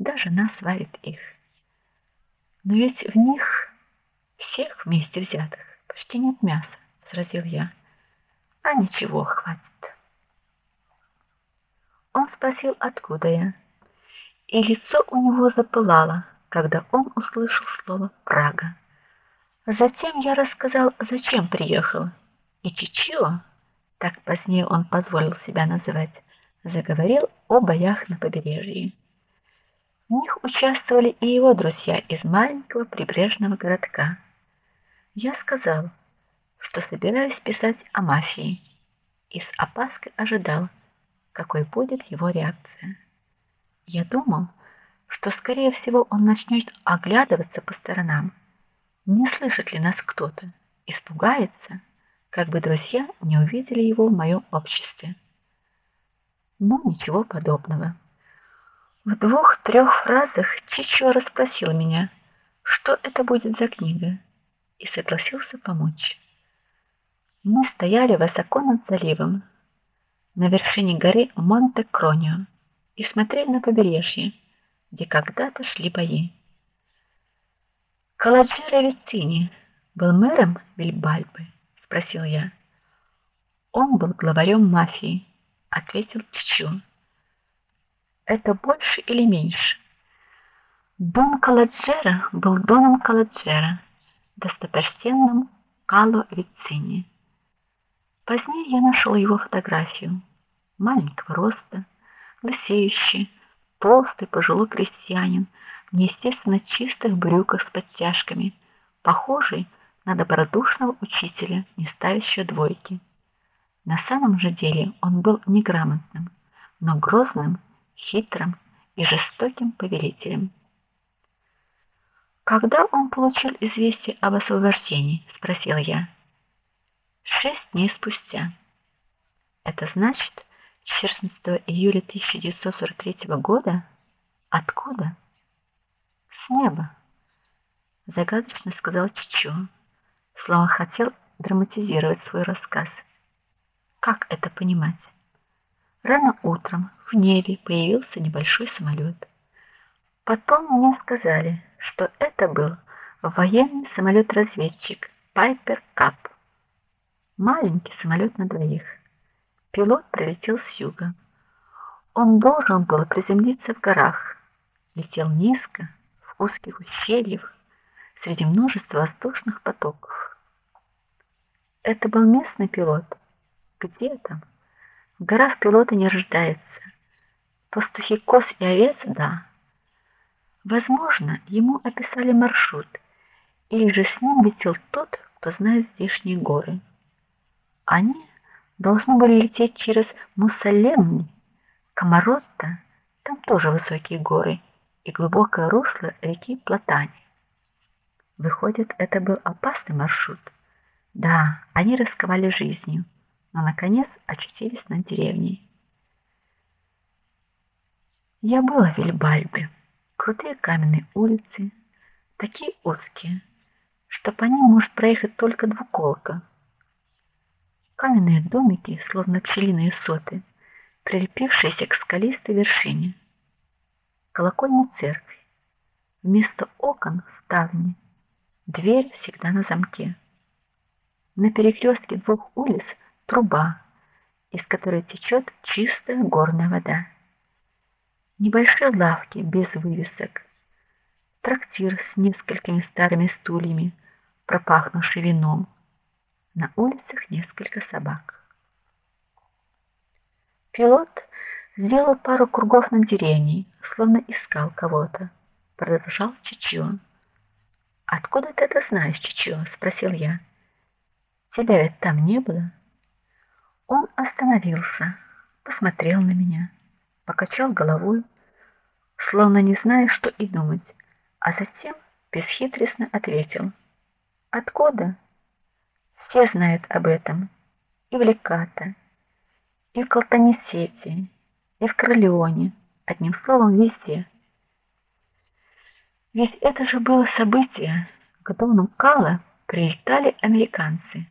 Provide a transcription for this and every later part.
да жена сварит их. Но ведь в них всех вместе взятых почти нет мяса, возразил я. А ничего, хватит. Он спросил, откуда я, и лицо у него запылало, когда он услышал слово Прага. Затем я рассказал, зачем приехал, и Чичио, так позднее он позволил себя называть, заговорил о боях на побережье. В них участвовали и его друзья из маленького прибрежного городка. Я сказал, что собираюсь писать о мафии, и с опаской ожидал, какой будет его реакция. Я думал, что скорее всего он начнет оглядываться по сторонам. Не слышит ли нас кто-то? Испугается, как бы друзья не увидели его в моем обществе. Но ничего подобного. В двух-трех фразах Чичо расспросил меня, что это будет за книга, и согласился помочь. Мы стояли высоко над заливом, на вершине горы Монте-Кронио, и смотрели на побережье, где когда-то шли бои. Каладжиро Виттини был мэром Вильбальбы, спросил я. Он был главарем мафии, ответил Чичо это больше или меньше? Дон Каладжера был доном Каладжера, достопочтенным Кало Вицини. Позднее я нашел его фотографию. Маленького роста, лысеющий, толстый пожилой крестьянин в неестественно чистых брюках с подтяжками, похожий на добродушного учителя, не ставящего двойки. На самом же деле он был неграмотным, но грозным хитрым и жестоким повелителем. Когда он получил известие об освобождении, спросил я. Шесть дней спустя. Это значит, 14 июля 1943 года. Откуда? С неба, загадочно сказал Чичо, словно хотел драматизировать свой рассказ. Как это понимать? Рано утром в небе появился небольшой самолет. Потом мне сказали, что это был военный самолет-разведчик Пайпер Кап. Маленький самолет на двоих. Пилот прилетел с юга. Он должен был приземлиться в горах. Летел низко, в узких ущельях, среди множества воздушных потоков. Это был местный пилот. Где там? В горах пилоты не рождаются. Пастухи коз и овец да. Возможно, ему описали маршрут, или же с ним летел тот, кто знает здешние горы. Они должны были лететь через Муссалемни, Камаротта, там тоже высокие горы и глубокое русло реки Платани. Выходит, это был опасный маршрут. Да, они рисковали жизнью но наконец очутились на деревне. Я была в Вильбальбе. Крутые каменные улицы, такие узкие, что по ним может проехать только двуколка. Каменные домики, словно пчелиные соты, прилепившиеся к скалистой вершине. Колокольня церкви. Вместо окон ставни. Дверь всегда на замке. На перекрестке двух улиц труба, из которой течет чистая горная вода. Небольшие лавки без вывесок. Трактир с несколькими старыми стульями, пропахнувший вином. На улицах несколько собак. Пилот сделал пару кругов над деревней, словно искал кого-то. Продолжал Чичо. Откуда ты это знаешь, Чичо? спросил я. Тебя ведь там не было? Он остановился, посмотрел на меня, покачал головой, словно не зная, что и думать, а затем бесхитростно ответил: "Откуда? Все знают об этом. И в Леката, и в Калтанисете, и в Крылеоне, одним словом, везде. Ведь это же было событие, к дону Кала прилетали американцы.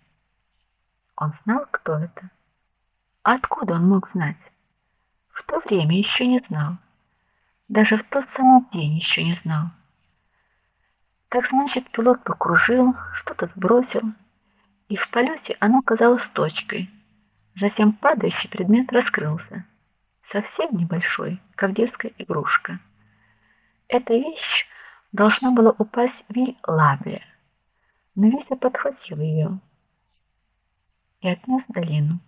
Он знал, кто это. Откуда он мог знать? В то время еще не знал. даже в тот самый день еще не знал. Так значит, пилот покружил, что-то сбросил, и в полете оно казалось точкой. Затем падающий предмет раскрылся, совсем небольшой, как детская игрушка. Эта вещь должна была упасть в Виль-Лавле, но Витя подхватил ее и отнес в долину.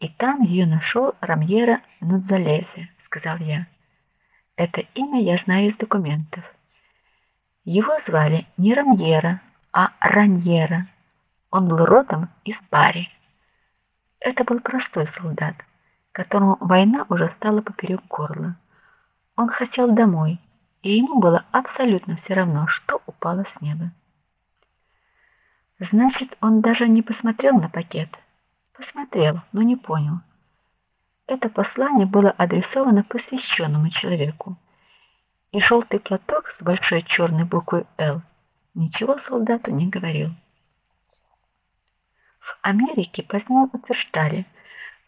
И там ее нашел Рамьера Нудзалезе, сказал я. Это имя я знаю из документов. Его звали не Рамьера, а Раньера. Он был родом из Пари. Это был простой солдат, которому война уже стала поперек горла. Он хотел домой, и ему было абсолютно все равно, что упало с неба. Значит, он даже не посмотрел на пакет. Посмотрел, но не понял. Это послание было адресовано посвященному человеку. И желтый платок с большой черной буквой Л ничего солдату не говорил. В Америке позднее утверждали,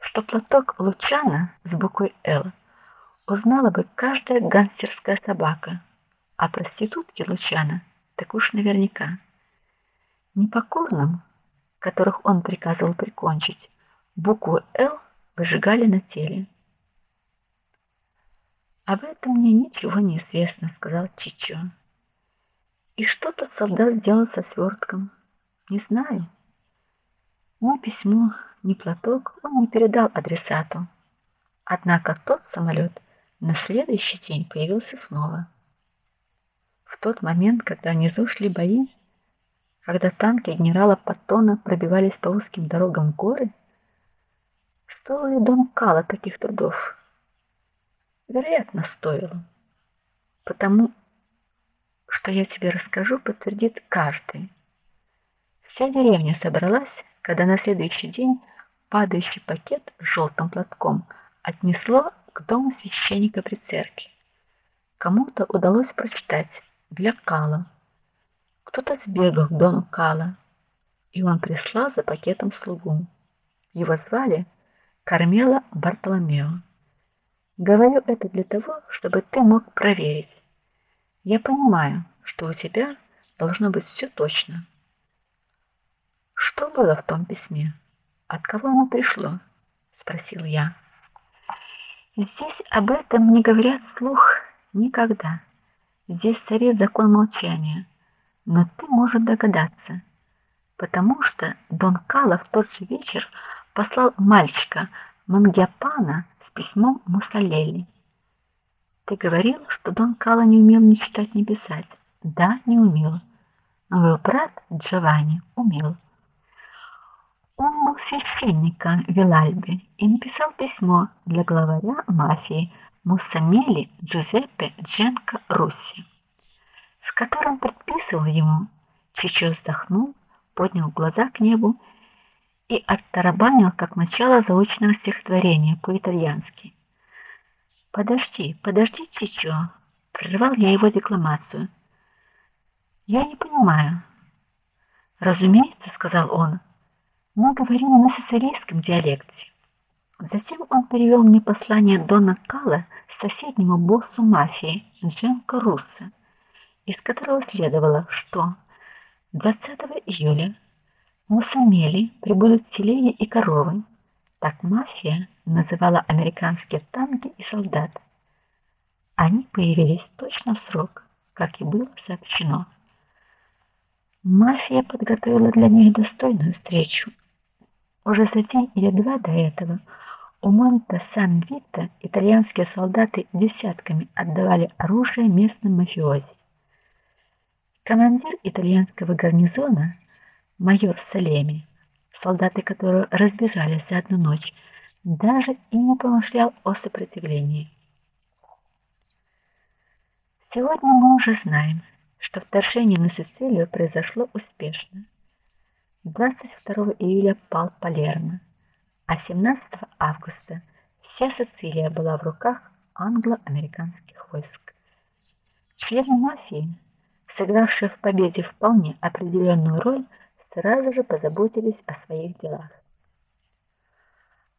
что платок Лучана с буквой Л узнала бы каждая гангстерская собака, а проститутки Лучана так уж наверняка. Непокорным, которых он приказывал прикончить, букву Л выжигали на теле. Об этом мне ничего не известно, сказал Чичо. И что тот солдат сделал со свертком? Не знаю. Ни письмо, ни платок он не передал адресату. Однако тот самолет на следующий день появился снова. В тот момент, когда внизу шли бои, когда танки генерала Паттона пробивались по узким дорогам горы, стоил ли дом Кала таких трудов? Вероятно, стоил. Потому что я тебе расскажу, подтвердит каждый. Вся деревня собралась, когда на следующий день падающий пакет с желтым платком отнесло к дому священника при церкви. Кому-то удалось прочитать для Кала кто-то сбегал к Дону Кала, и он прислал за пакетом слугу. Его звали Кармела Бартоломео. Говорю это для того, чтобы ты мог проверить. Я понимаю, что у тебя должно быть все точно. Что было в том письме? От кого оно пришло? спросил я. Здесь об этом не говорят вслух никогда. Здесь царит закон молчания но ты можешь догадаться, потому что Дон Кала в тот же вечер послал мальчика Мангиапана с письмом Муссалели. Ты говорил, что Дон Кала не умел ни читать, ни писать. Да, не умел. Но его брат Джованни умел. Он был священником в Вилальбе и написал письмо для главаря мафии Муссамели Джузеппе Дженко Русси с которым предписывал ему. Чичо вздохнул, поднял глаза к небу и оттарабанил как начало заочного стихотворения по-итальянски. Подожди, подожди, Чичо, прервал я его декламацию. Я не понимаю. Разумеется, сказал он. Мы говорим на сицилийском диалекте. Затем он перевел мне послание Дона Кала соседнему боссу мафии Дженко Руссо из которого следовало, что 20 июля Мусамели прибудут телеги и коровы. Так мафия называла американские танки и солдат. Они появились точно в срок, как и было сообщено. Мафия подготовила для них достойную встречу. Уже за день или два до этого у Монте Сан-Вита итальянские солдаты десятками отдавали оружие местным мафиози. Командир итальянского гарнизона, майор Салеми, солдаты которого разбежались за одну ночь, даже и не помышлял о сопротивлении. Сегодня мы уже знаем, что вторжение на Сицилию произошло успешно. 22 июля пал Палермо, а 17 августа вся Сицилия была в руках англо-американских войск. Члены мафии сыгравшие в победе вполне определенную роль, сразу же позаботились о своих делах.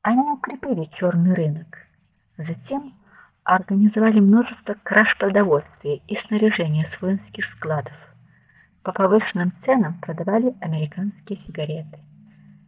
Они укрепили черный рынок. Затем организовали множество краж продовольствия и снаряжения с воинских складов. По повышенным ценам продавали американские сигареты.